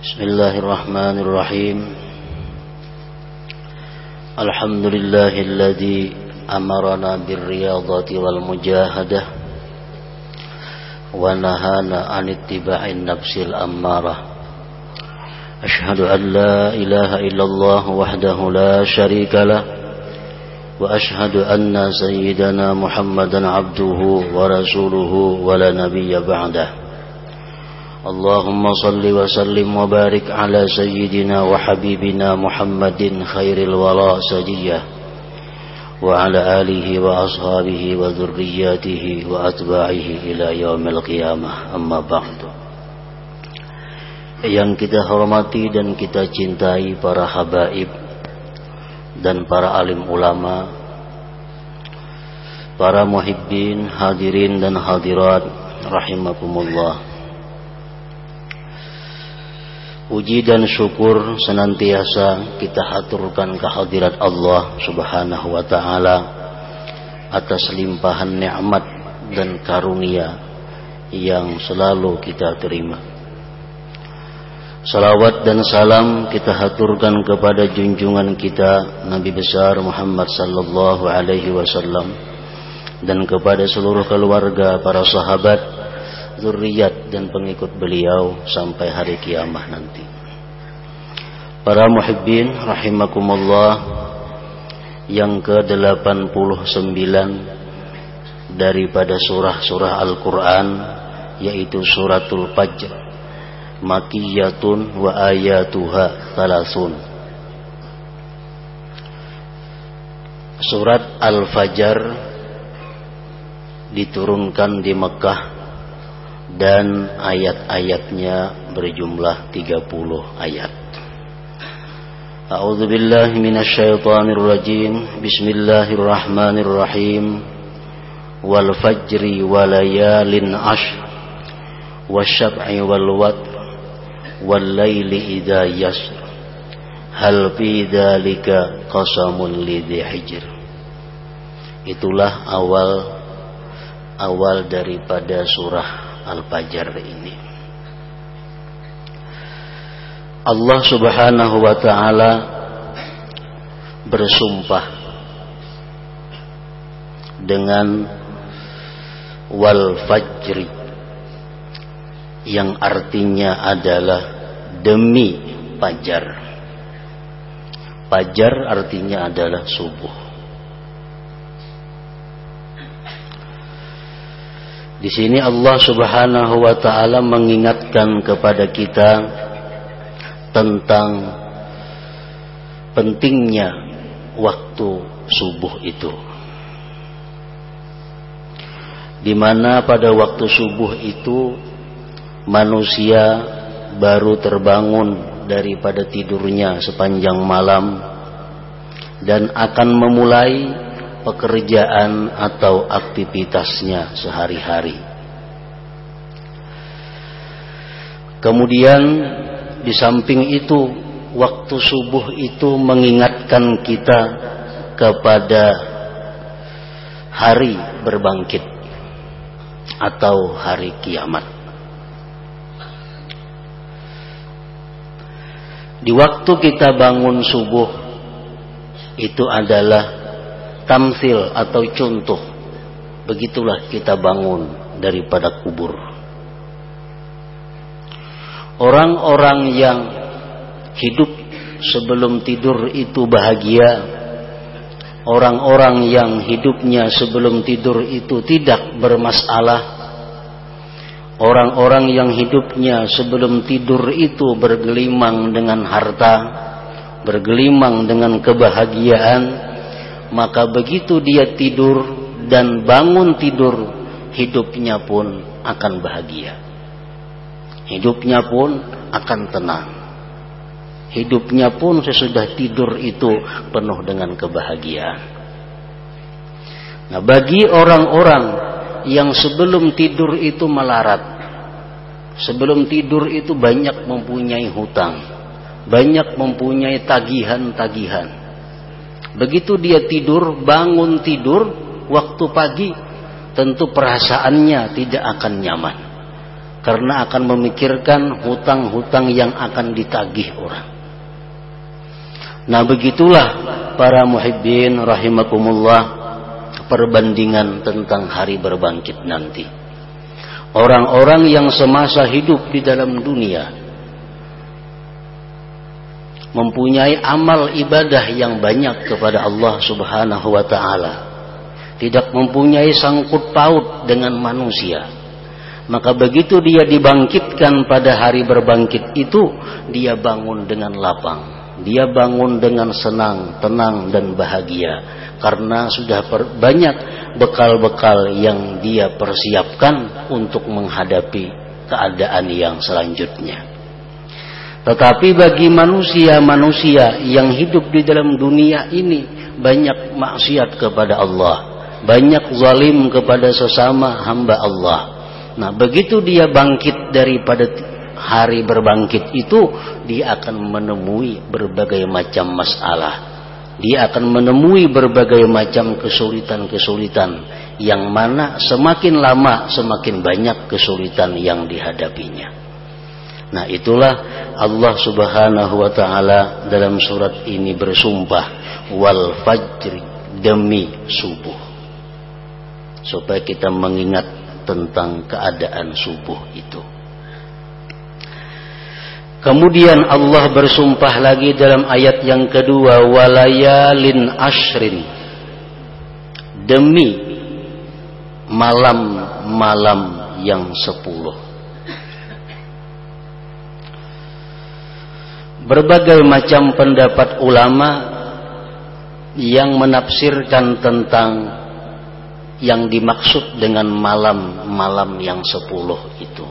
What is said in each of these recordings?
بسم الله الرحمن الرحيم. الحمد لله الذي أمرنا بالرياضة والمجاهدة ونهانا عن اتباع النفس الأمارة. أشهد أن لا إله إلا الله وحده لا شريك له وأشهد أن سيدنا محمدا عبده ورسوله ولا نبي بعده. اللهم صل وسلم وبارك على سيدنا وحبيبنا محمد خير الوراء سجية وعلى آله وأصحابه وذرياته وأتباعه إلى يوم القيامة أما بعد yang kita hormati dan kita cintai para habaib dan para alim ulama para muhibbin hadirin dan hadirat rahimakumullah Puji dan syukur senantiasa kita haturkan kehadirat Allah Subhanahu wa taala atas limpahan nikmat dan karunia yang selalu kita terima. Salawat dan salam kita haturkan kepada junjungan kita Nabi besar Muhammad sallallahu alaihi wasallam dan kepada seluruh keluarga para sahabat zuriat dan pengikut beliau sampai hari kiamat nanti. Para muhibbin rahimakumullah yang ke-89 daripada surah-surah Al-Qur'an yaitu suratul Fajr makiyatun wa ayatuha thalathun Surat Al-Fajr diturunkan di Mekah dan ayat-ayatnya berjumlah 30 ayat. A'udzu billahi minasyaitonir rajim. Bismillahirrahmanirrahim. Wal fajri walayalin ashr wasyab'i wal watr wal laili idza yasr hal fi dzalika qasamun lidhi hijr itulah awal awal daripada surah Al-Fajr ini. Allah Subhanahu wa taala bersumpah dengan wal fajri yang artinya adalah demi fajar. Fajar artinya adalah subuh. Di sini Allah Subhanahu wa taala mengingatkan kepada kita tentang pentingnya waktu subuh itu. Di mana pada waktu subuh itu manusia baru terbangun daripada tidurnya sepanjang malam dan akan memulai pekerjaan atau aktivitasnya sehari-hari. Kemudian di samping itu waktu subuh itu mengingatkan kita kepada hari berbangkit atau hari kiamat. Di waktu kita bangun subuh itu adalah tamsil atau contoh. Begitulah kita bangun daripada kubur. Orang-orang yang hidup sebelum tidur itu bahagia. Orang-orang yang hidupnya sebelum tidur itu tidak bermasalah. Orang-orang yang hidupnya sebelum tidur itu bergelimang dengan harta, bergelimang dengan kebahagiaan, maka begitu dia tidur dan bangun tidur hidupnya pun akan bahagia. Hidupnya pun akan tenang. Hidupnya pun sesudah tidur itu penuh dengan kebahagiaan. Nah bagi orang-orang yang sebelum tidur itu melarat sebelum tidur itu banyak mempunyai hutang banyak mempunyai tagihan-tagihan Begitu dia tidur, bangun tidur waktu pagi, tentu perasaannya tidak akan nyaman. karena akan memikirkan hutang-hutang yang akan ditagih orang. Nah begitulah para muhibbin rahimakumullah perbandingan tentang hari berbangkit nanti. Orang-orang yang semasa hidup di dalam dunia mempunyai amal ibadah yang banyak kepada Allah Subhanahu wa taala. Tidak mempunyai sangkut paut dengan manusia. Maka begitu dia dibangkitkan pada hari berbangkit itu, dia bangun dengan lapang. Dia bangun dengan senang, tenang dan bahagia karena sudah banyak bekal-bekal yang dia persiapkan untuk menghadapi keadaan yang selanjutnya. Tetapi bagi manusia-manusia yang hidup di dalam dunia ini banyak maksiat kepada Allah, banyak zalim kepada sesama hamba Allah. Nah, begitu dia bangkit daripada hari berbangkit itu, dia akan menemui berbagai macam masalah. Dia akan menemui berbagai macam kesulitan-kesulitan yang mana semakin lama semakin banyak kesulitan yang dihadapinya. Nah itulah Allah subhanahu wa ta'ala dalam surat ini bersumpah wal fajri demi subuh. Supaya kita mengingat tentang keadaan subuh itu. Kemudian Allah bersumpah lagi dalam ayat yang kedua walayalin ashrin demi malam-malam yang sepuluh berbagai macam pendapat ulama yang menafsirkan tentang yang dimaksud dengan malam-malam yang sepuluh itu.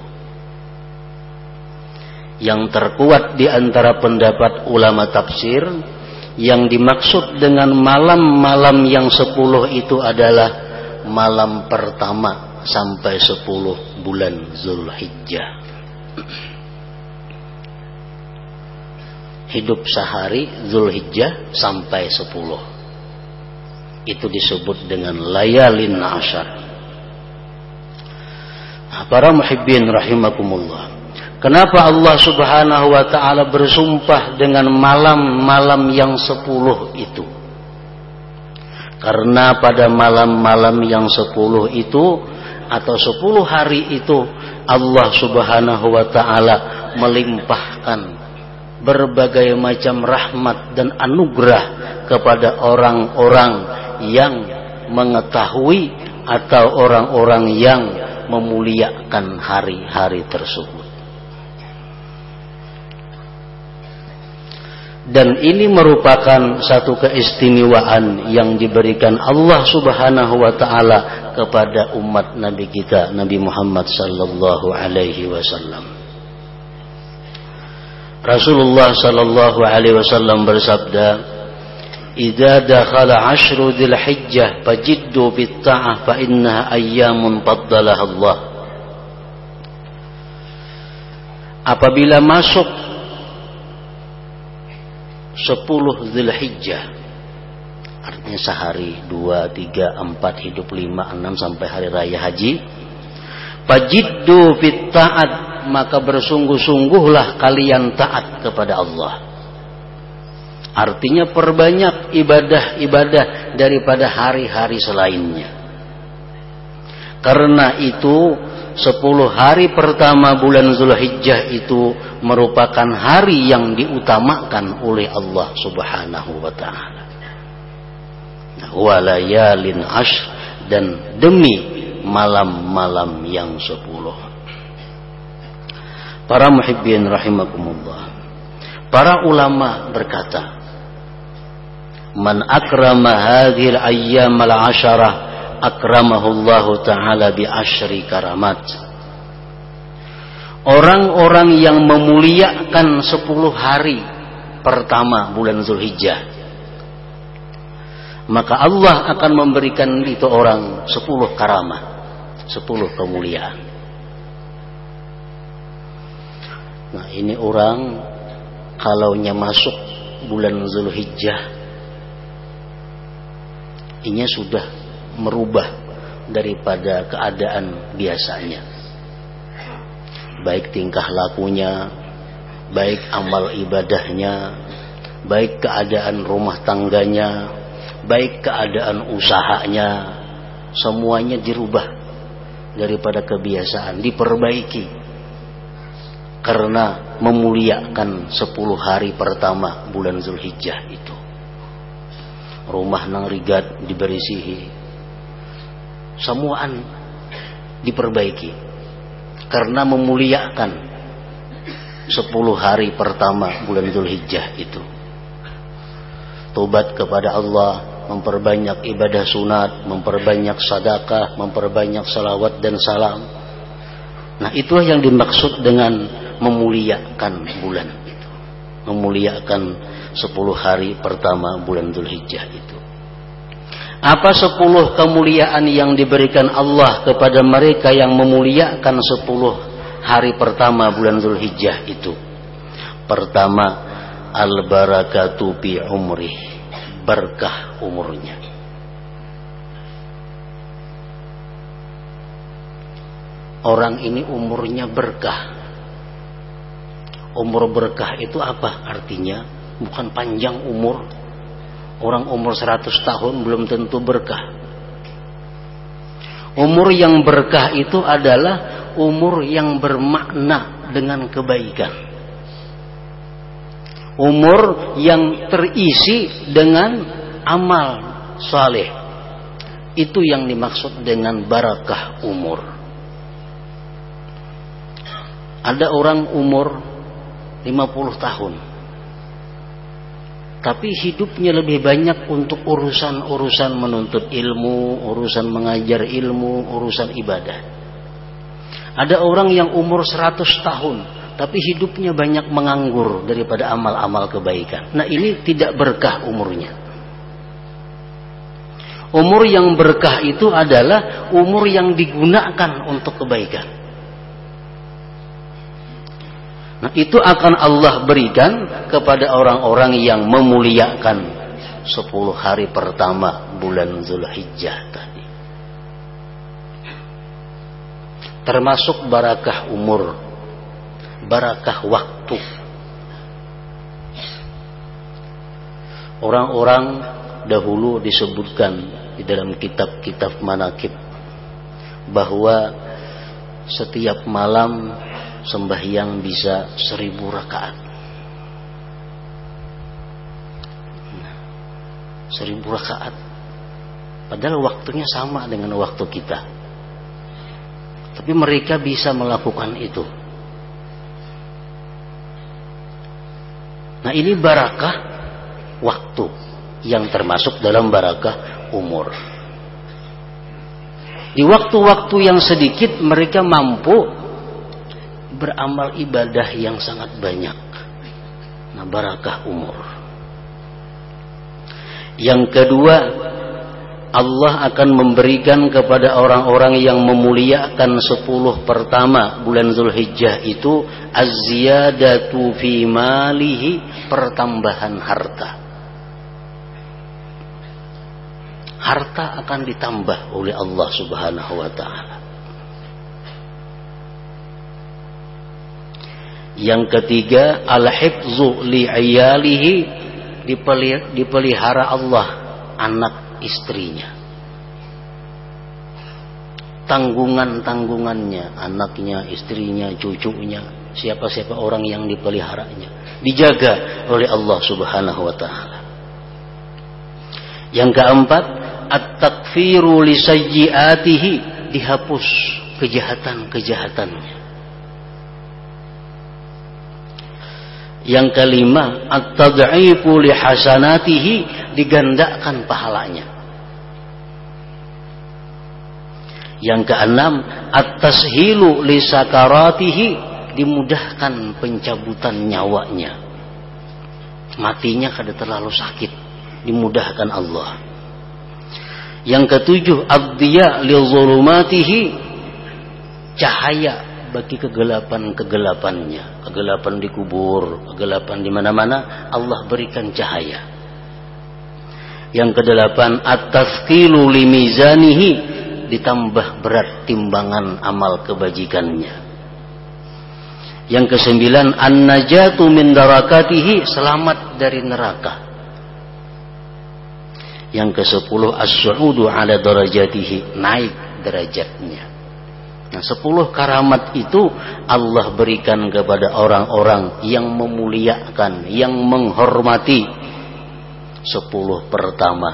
Yang terkuat di antara pendapat ulama tafsir, yang dimaksud dengan malam-malam yang sepuluh itu adalah malam pertama sampai sepuluh bulan Zulhijjah. Hidup sehari Zulhijjah sampai 10 itu disebut dengan layalin ashar nah, para muhibbin rahimakumullah kenapa Allah subhanahu wa ta'ala bersumpah dengan malam-malam yang 10 itu? Karena pada malam-malam yang 10 itu atau 10 hari itu Allah subhanahu wa ta'ala melimpahkan berbagai macam rahmat dan anugerah kepada orang-orang yang mengetahui atau orang-orang yang memuliakan hari-hari tersebut. Dan ini merupakan satu keistimewaan yang diberikan Allah Subhanahu wa taala kepada umat Nabi kita Nabi Muhammad sallallahu alaihi wasallam. Rasulullah sallallahu alaihi wasallam bersabda, "Idza dakhala ashru dzil hijjah fajiddu bit ta'ah fa innaha ayyamun Allah." Apabila masuk 10 Zulhijjah artinya sehari, dua, tiga, empat, hidup lima, enam sampai hari raya haji fajiddu fit ta'at maka bersungguh-sungguhlah kalian taat kepada Allah. Artinya perbanyak ibadah-ibadah daripada hari-hari selainnya. Karena itu sepuluh hari pertama bulan Zulhijjah itu merupakan hari yang diutamakan oleh Allah Subhanahu wa taala. Walayalin ashr dan demi malam-malam yang sepuluh. Para muhibbin rahimakumullah. Para ulama berkata, Man akrama hadhil ayyam al-asharah akramahu Allah taala bi asyri karamat. Orang-orang yang memuliakan 10 hari pertama bulan Zulhijjah maka Allah akan memberikan itu orang 10 karamah, 10 kemuliaan. Nah ini orang kalaunya masuk bulan Zulhijjah ini sudah merubah daripada keadaan biasanya. baik tingkah lakunya, baik amal ibadahnya, baik keadaan rumah tangganya, baik keadaan usahanya, semuanya dirubah daripada kebiasaan, diperbaiki. Karena memuliakan 10 hari pertama bulan Zulhijjah itu. Rumah nang rigat diberisihi. Semuaan diperbaiki. Karena memuliakan 10 hari pertama bulan Zulhijjah itu tobat kepada Allah, memperbanyak ibadah sunat, memperbanyak sedekah, memperbanyak salawat dan salam. Nah, itulah yang dimaksud dengan memuliakan bulan itu. Memuliakan 10 hari pertama bulan Dzulhijjah itu. Apa 10 kemuliaan yang diberikan Allah kepada mereka yang memuliakan 10 hari pertama bulan Dzulhijjah itu? Pertama, al barakatu bi umri berkah umurnya orang ini umurnya berkah umur berkah itu apa artinya bukan panjang umur orang umur 100 tahun belum tentu berkah umur yang berkah itu adalah umur yang bermakna dengan kebaikan umur yang terisi dengan amal saleh. Itu yang dimaksud dengan barakah umur. Ada orang umur 50 tahun. Tapi hidupnya lebih banyak untuk urusan-urusan menuntut ilmu, urusan mengajar ilmu, urusan ibadah. Ada orang yang umur 100 tahun, tapi hidupnya banyak menganggur daripada amal-amal kebaikan. Nah, ini tidak berkah umurnya. Umur yang berkah itu adalah umur yang digunakan untuk kebaikan. Nah, itu akan Allah berikan kepada orang-orang yang memuliakan 10 hari pertama bulan Zulhijjah tadi. Termasuk barakah umur barakah waktu. Orang-orang dahulu disebutkan di dalam kitab-kitab manakib bahwa setiap malam sembahyang bisa seribu rakaat. Seribu rakaat. Padahal waktunya sama dengan waktu kita. Tapi mereka bisa melakukan itu. Nah ini barakah waktu yang termasuk dalam barakah umur. Di waktu-waktu yang sedikit mereka mampu beramal ibadah yang sangat banyak. Nah barakah umur. Yang kedua Allah akan memberikan kepada orang-orang yang memuliakan sepuluh pertama bulan Zulhijjah itu az-ziyadatu fi malihi pertambahan harta. Harta akan ditambah oleh Allah Subhanahu wa taala. Yang ketiga al-hifzu li ayalihi dipelihara Allah anak istrinya. Tanggungan-tanggungannya, anaknya, istrinya, cucunya, siapa-siapa orang yang dipeliharanya, dijaga oleh Allah Subhanahu wa taala. Yang keempat, at-takfiru li sayyiatihi, dihapus kejahatan-kejahatannya. Yang kelima, at-tad'ifu li hasanatihi digandakan pahalanya. Yang keenam, at-tashilu li sakaratihi dimudahkan pencabutan nyawanya. Matinya kada terlalu sakit, dimudahkan Allah. Yang ketujuh, ad-diya li zulumatihi cahaya bagi kegelapan-kegelapannya. Kegelapan di kubur, kegelapan di mana-mana, Allah berikan cahaya. Yang kedelapan, at-tazkilu limizanihi ditambah berat timbangan amal kebajikannya. Yang kesembilan an-najatu min darakatihi selamat dari neraka. Yang kesepuluh as-su'udu ala darajatihi naik derajatnya. Nah, sepuluh karamat itu Allah berikan kepada orang-orang yang memuliakan, yang menghormati sepuluh pertama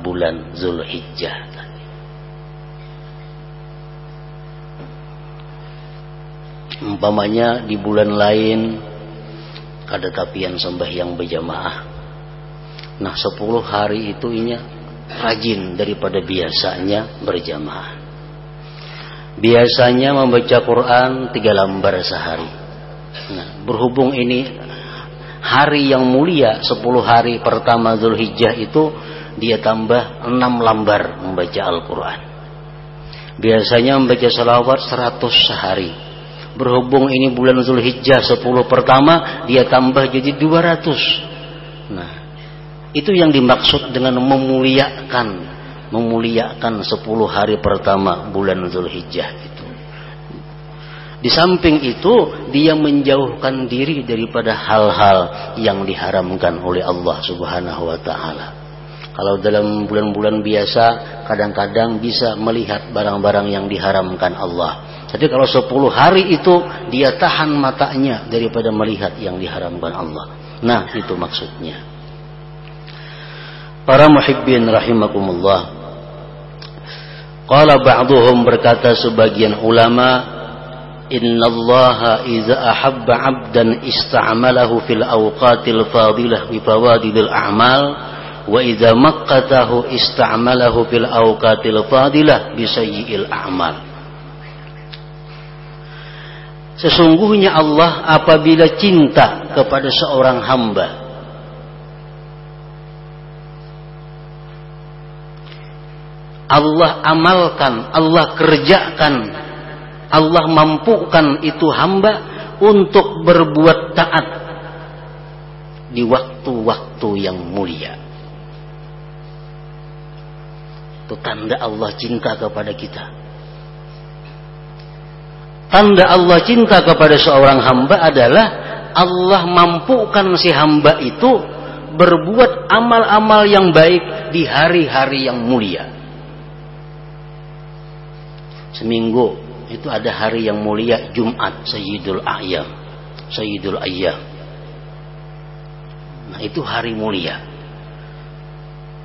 bulan Zulhijjah. Umpamanya di bulan lain ada tapian sembahyang berjamaah. Nah, sepuluh hari itu inya rajin daripada biasanya berjamaah. Biasanya membaca Quran tiga lembar sehari. Nah, berhubung ini hari yang mulia, sepuluh hari pertama Zulhijjah itu dia tambah enam lembar membaca Al-Quran. Biasanya membaca salawat seratus sehari. Berhubung ini bulan Zulhijjah sepuluh pertama, dia tambah jadi dua ratus. Nah, itu yang dimaksud dengan memuliakan memuliakan 10 hari pertama bulan Zulhijjah itu. Di samping itu dia menjauhkan diri daripada hal-hal yang diharamkan oleh Allah Subhanahu wa taala. Kalau dalam bulan-bulan biasa kadang-kadang bisa melihat barang-barang yang diharamkan Allah. Jadi kalau 10 hari itu dia tahan matanya daripada melihat yang diharamkan Allah. Nah, itu maksudnya. Para muhibbin rahimakumullah. Qala ba'duhum berkata sebagian ulama Inna Allah iza ahabba abdan ista'amalahu fil awqatil fadilah bi fawadilil a'mal wa iza maqqatahu ista'amalahu fil awqatil fadilah bi sayyi'il a'mal. Sesungguhnya Allah apabila cinta kepada seorang hamba Allah amalkan, Allah kerjakan, Allah mampukan itu hamba untuk berbuat taat di waktu-waktu yang mulia. Itu tanda Allah cinta kepada kita. Tanda Allah cinta kepada seorang hamba adalah Allah mampukan si hamba itu berbuat amal-amal yang baik di hari-hari yang mulia seminggu. Itu ada hari yang mulia Jumat Sayyidul Ayyam Sayyidul Ayyam nah itu hari mulia.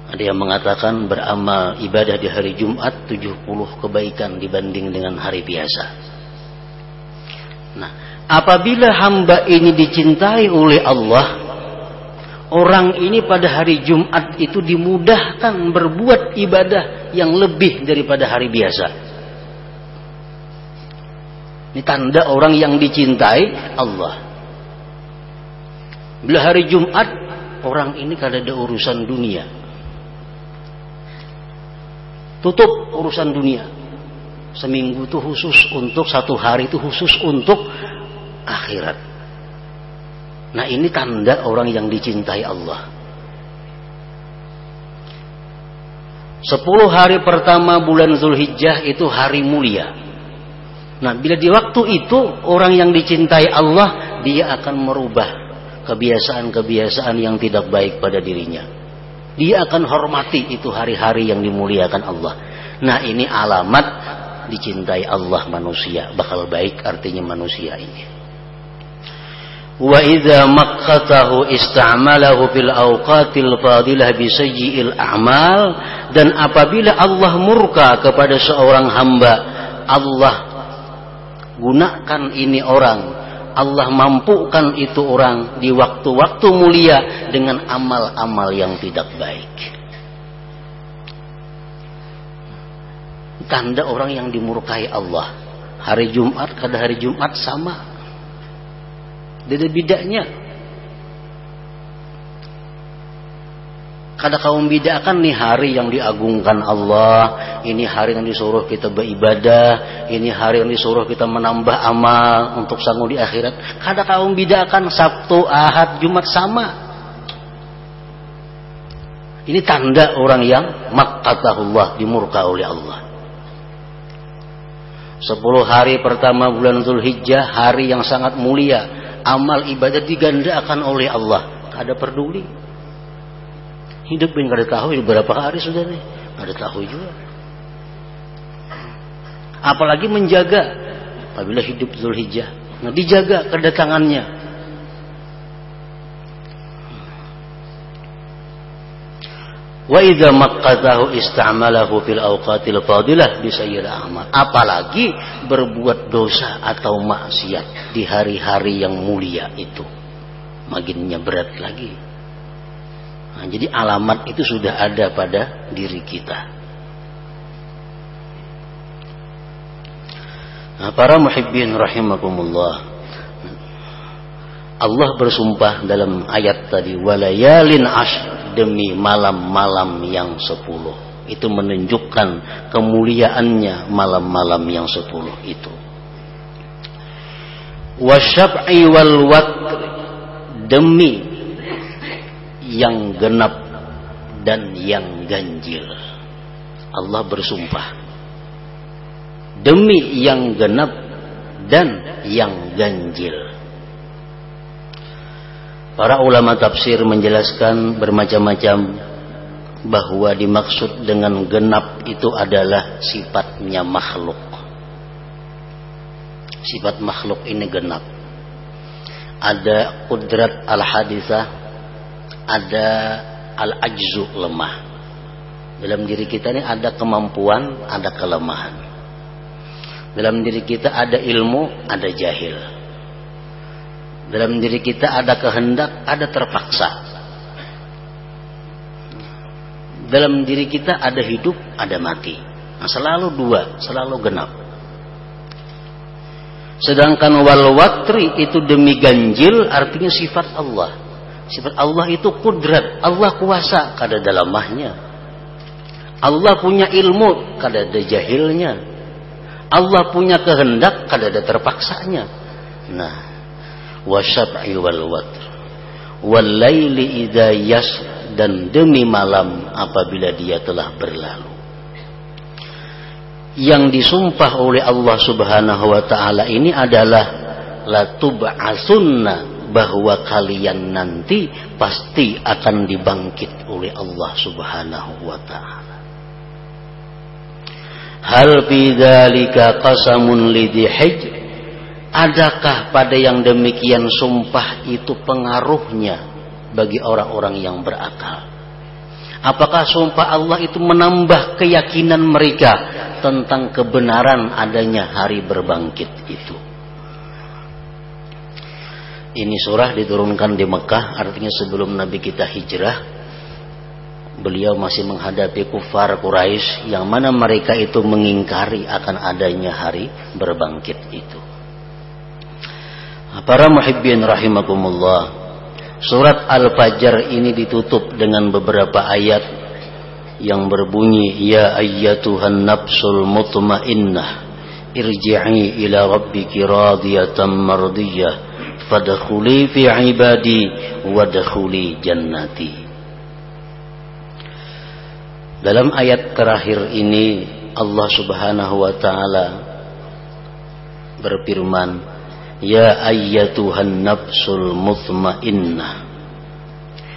Ada yang mengatakan beramal ibadah di hari Jumat 70 kebaikan dibanding dengan hari biasa. Nah apabila hamba ini dicintai oleh Allah orang ini pada hari Jumat itu dimudahkan berbuat ibadah yang lebih daripada hari biasa ini tanda orang yang dicintai Allah. Bila hari Jumat, orang ini kada ada urusan dunia. Tutup urusan dunia. Seminggu itu khusus untuk satu hari itu khusus untuk akhirat. Nah ini tanda orang yang dicintai Allah. Sepuluh hari pertama bulan Zulhijjah itu hari mulia. Nah, bila di waktu itu orang yang dicintai Allah, dia akan merubah kebiasaan-kebiasaan yang tidak baik pada dirinya. Dia akan hormati itu hari-hari yang dimuliakan Allah. Nah, ini alamat dicintai Allah manusia. Bakal baik artinya manusia ini. Wa idza maqqatahu ista'malahu fil awqatil fadilah bi sayyi'il a'mal dan apabila Allah murka kepada seorang hamba, Allah gunakan ini orang. Allah mampukan itu orang di waktu-waktu mulia dengan amal-amal yang tidak baik. Tanda orang yang dimurkai Allah. Hari Jumat kada hari Jumat sama. Beda bedanya Kada kau membedakan nih hari yang diagungkan Allah, ini hari yang disuruh kita beribadah, ini hari yang disuruh kita menambah amal untuk sanggup di akhirat. Kada kau membedakan Sabtu, Ahad, Jumat sama. Ini tanda orang yang makkatahullah dimurka oleh Allah. Sepuluh hari pertama bulan Zulhijjah hari yang sangat mulia amal ibadah digandakan oleh Allah ada peduli hidup yang ada tahu berapa hari sudah nih ada tahu juga apalagi menjaga apabila hidup Zulhijjah nah dijaga kedatangannya Wa idza maqqatahu ista'malahu fil awqatil fadilah bi amal. Apalagi berbuat dosa atau maksiat di hari-hari yang mulia itu. Makinnya berat lagi. Nah, jadi alamat itu sudah ada pada diri kita. Nah, para muhibbin rahimakumullah. Allah bersumpah dalam ayat tadi walayalin ashr demi malam-malam yang sepuluh itu menunjukkan kemuliaannya malam-malam yang sepuluh itu wasyab'i wal demi yang genap dan yang ganjil Allah bersumpah demi yang genap dan yang ganjil Para ulama tafsir menjelaskan bermacam-macam bahwa dimaksud dengan genap itu adalah sifatnya makhluk. Sifat makhluk ini genap. Ada kudrat al-hadisah, ada al-ajzu lemah. Dalam diri kita ini ada kemampuan, ada kelemahan. Dalam diri kita ada ilmu, ada jahil dalam diri kita ada kehendak, ada terpaksa. Dalam diri kita ada hidup, ada mati. Nah, selalu dua, selalu genap. Sedangkan wal watri itu demi ganjil artinya sifat Allah. Sifat Allah itu kudrat, Allah kuasa kada dalamahnya. Allah punya ilmu, kada ada jahilnya. Allah punya kehendak, kada ada terpaksanya. Nah, wasyab'i wal watr wal laili idza yas dan demi malam apabila dia telah berlalu yang disumpah oleh Allah Subhanahu wa taala ini adalah la tub'asunna bahwa kalian nanti pasti akan dibangkit oleh Allah Subhanahu wa taala hal bidzalika qasamun lidhi Adakah pada yang demikian sumpah itu pengaruhnya bagi orang-orang yang berakal? Apakah sumpah Allah itu menambah keyakinan mereka tentang kebenaran adanya hari berbangkit itu? Ini surah diturunkan di Mekah, artinya sebelum Nabi kita hijrah, beliau masih menghadapi kufar Quraisy yang mana mereka itu mengingkari akan adanya hari berbangkit itu. Para muhibbin rahimakumullah. Surat Al-Fajr ini ditutup dengan beberapa ayat yang berbunyi ya ayyatuhan nafsul mutmainnah irji'i ila rabbiki radiyatan mardiyah fadkhuli fi ibadi wadkhuli jannati. Dalam ayat terakhir ini Allah Subhanahu wa taala berfirman Ya ayyatuhan nafsul mutmainnah.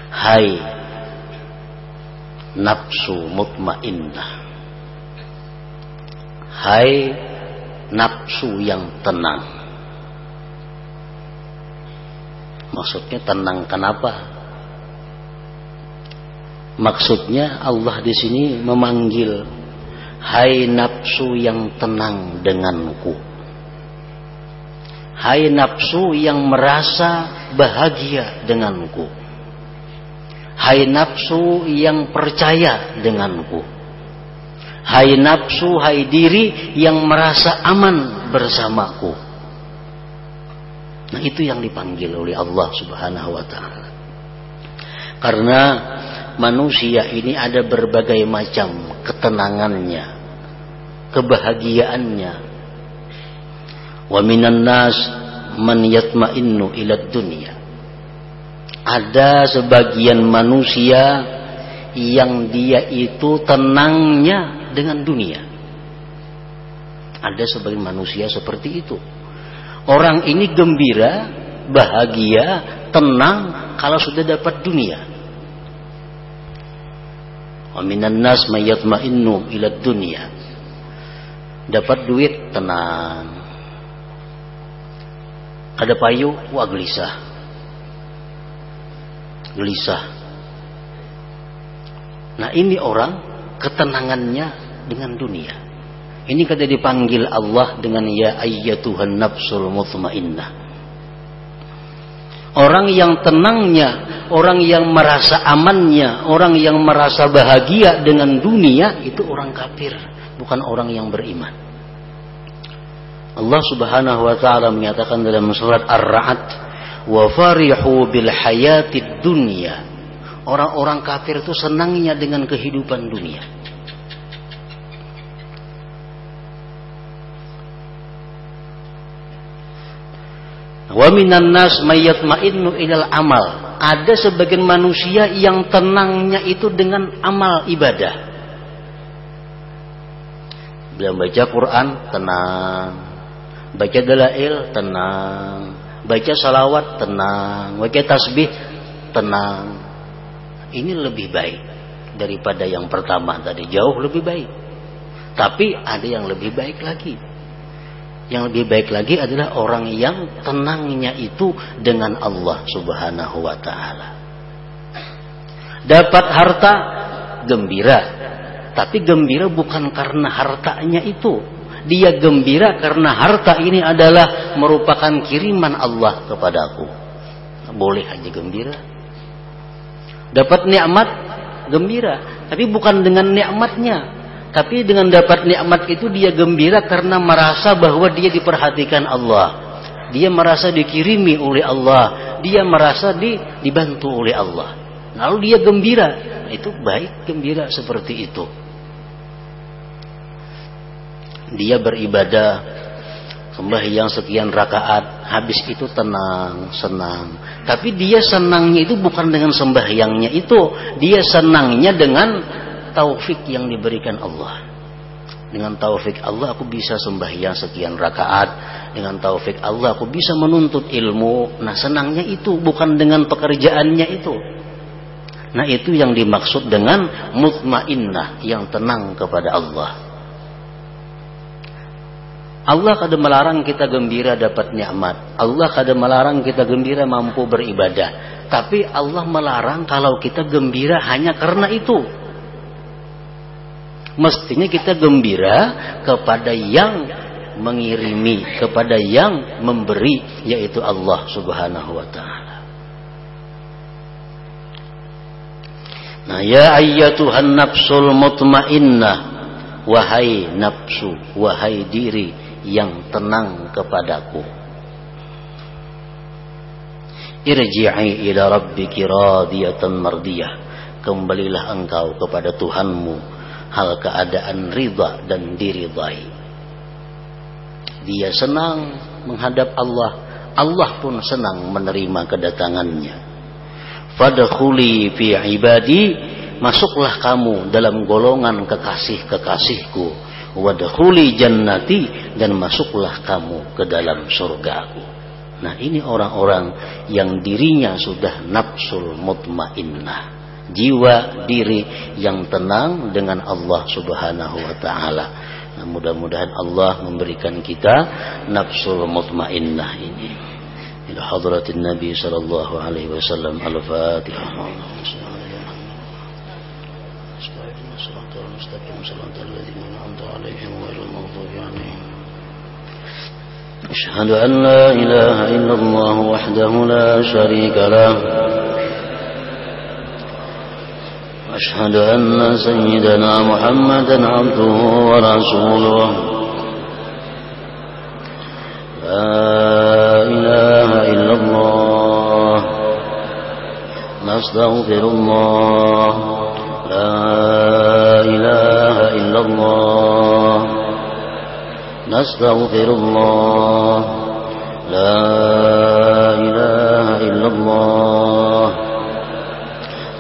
Hai nafsu mutmainnah. Hai nafsu yang tenang Maksudnya tenang kenapa? Maksudnya Allah di sini memanggil Hai nafsu yang tenang denganku Hai nafsu yang merasa bahagia denganku. Hai nafsu yang percaya denganku. Hai nafsu, hai diri yang merasa aman bersamaku. Nah itu yang dipanggil oleh Allah subhanahu wa ta'ala. Karena manusia ini ada berbagai macam ketenangannya, kebahagiaannya, Wa minan nas man yatma'innu ila dunya. Ada sebagian manusia yang dia itu tenangnya dengan dunia. Ada sebagian manusia seperti itu. Orang ini gembira, bahagia, tenang kalau sudah dapat dunia. Wa minan nas mayyatma'innu ila dunia. Dapat duit tenang. Ada payu, wah gelisah. Gelisah. Nah ini orang ketenangannya dengan dunia. Ini kata dipanggil Allah dengan ya ayyatuhan nafsul mutmainnah. Orang yang tenangnya, orang yang merasa amannya, orang yang merasa bahagia dengan dunia itu orang kafir, bukan orang yang beriman. Allah Subhanahu wa taala menyatakan dalam surat Ar-Ra'd, "Wa farihu bil hayatid dunya." Orang-orang kafir itu senangnya dengan kehidupan dunia. Wa minan nas mayyatma'innu ilal amal. Ada sebagian manusia yang tenangnya itu dengan amal ibadah. Bila baca Quran tenang, baca dalail tenang, baca salawat tenang, baca tasbih tenang. Ini lebih baik daripada yang pertama tadi, jauh lebih baik. Tapi ada yang lebih baik lagi yang lebih baik lagi adalah orang yang tenangnya itu dengan Allah Subhanahu wa taala. Dapat harta gembira, tapi gembira bukan karena hartanya itu. Dia gembira karena harta ini adalah merupakan kiriman Allah kepadaku. Boleh aja gembira. Dapat nikmat gembira, tapi bukan dengan nikmatnya, tapi dengan dapat nikmat itu dia gembira karena merasa bahwa dia diperhatikan Allah. Dia merasa dikirimi oleh Allah. Dia merasa di, dibantu oleh Allah. Lalu dia gembira. Itu baik gembira seperti itu. Dia beribadah sembahyang sekian rakaat. Habis itu tenang, senang. Tapi dia senangnya itu bukan dengan sembahyangnya itu. Dia senangnya dengan taufik yang diberikan Allah. Dengan taufik Allah aku bisa sembahyang sekian rakaat. Dengan taufik Allah aku bisa menuntut ilmu. Nah senangnya itu bukan dengan pekerjaannya itu. Nah itu yang dimaksud dengan mutmainnah yang tenang kepada Allah. Allah kadang melarang kita gembira dapat nikmat. Allah kadang melarang kita gembira mampu beribadah. Tapi Allah melarang kalau kita gembira hanya karena itu mestinya kita gembira kepada yang mengirimi, kepada yang memberi yaitu Allah Subhanahu wa taala. Nah, ya ayyatuhan nafsul mutmainnah, wahai nafsu, wahai diri yang tenang kepadaku. Irji'i ila rabbiki radiyatan mardiyah. Kembalilah engkau kepada Tuhanmu hal keadaan ridha dan diridai. Dia senang menghadap Allah, Allah pun senang menerima kedatangannya. Fadkhuli fi ibadi, masuklah kamu dalam golongan kekasih-kekasihku. Wadkhuli jannati dan masuklah kamu ke dalam surgaku. Nah ini orang-orang yang dirinya sudah nafsul mutmainnah jiwa diri yang tenang dengan Allah Subhanahu wa taala. Nah, mudah-mudahan Allah memberikan kita nafsul mutmainnah ini. Ila hadratin Nabi sallallahu alaihi wasallam al-Fatihah. أشهد أن لا إله إلا الله وحده لا شريك له أشهد أن سيدنا محمدا عبده ورسوله. لا إله إلا الله. نستغفر الله. لا إله إلا الله. نستغفر الله.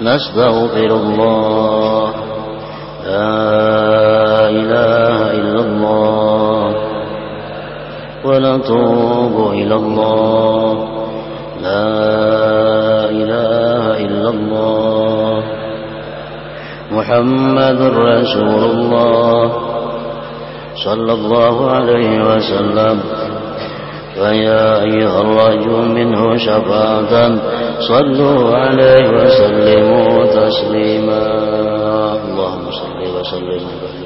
نستغفر الله. لا إله إلا الله. وأتوب إلى الله. لا إله إلا الله. محمد رسول الله. صلى الله عليه وسلم. فيا أيها الرجل منه شفاعة. صلوا عليه وسلموا تسليما. اللهم صل وسلم. وبارك